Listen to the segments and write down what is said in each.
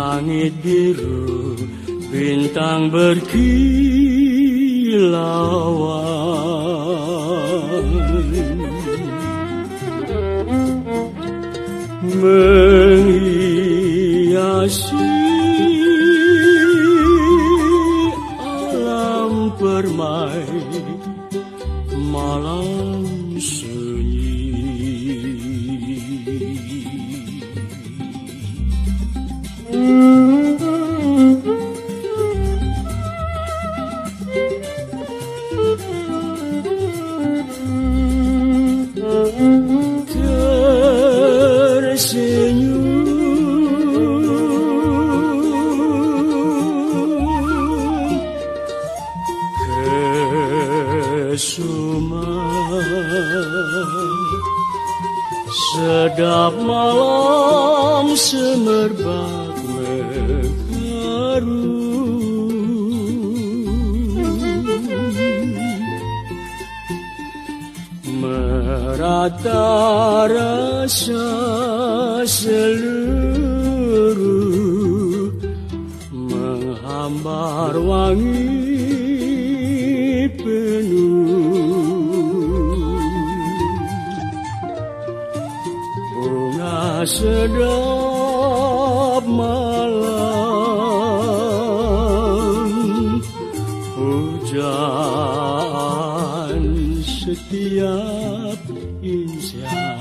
Langit biru, bintang berkilauan. Menghiasi alam permai malam Kesuma Sedap malam semerbak mekaru. Merata rasa seluruh Menghambar wangi sedap malam. Hujan setiap insan.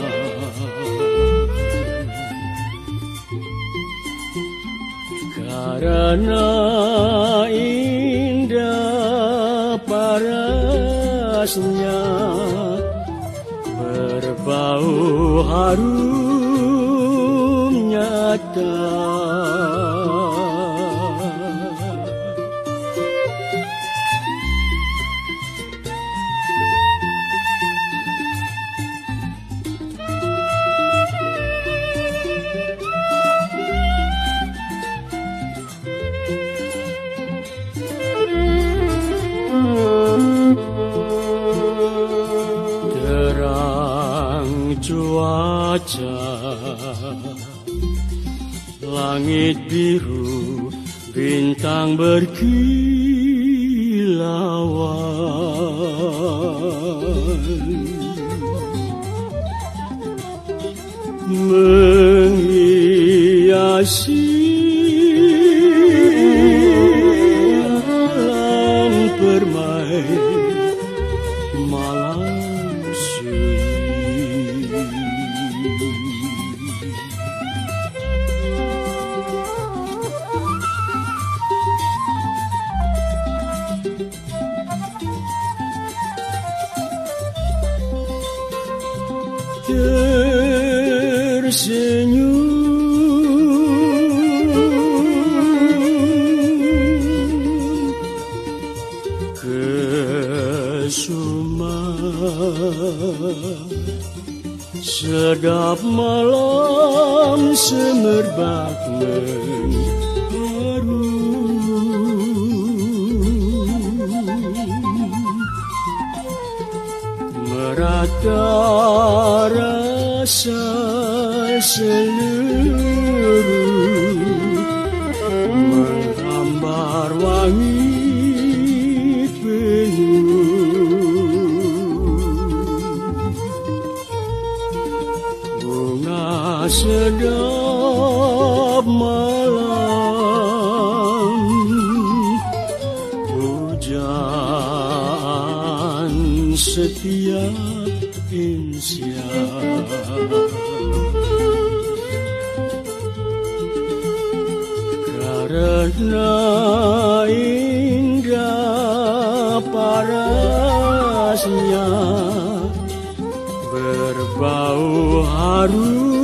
Karena indah parasnya Berbau harum Ada Langit biru Bintang berkilauan. Menghiasi alam permai malam Sedap malam semerbak mengharu Merata rasa seluruh Menghambar wangi sedap malam. Hujan setiap insan Karena indah parasnya Berbau harum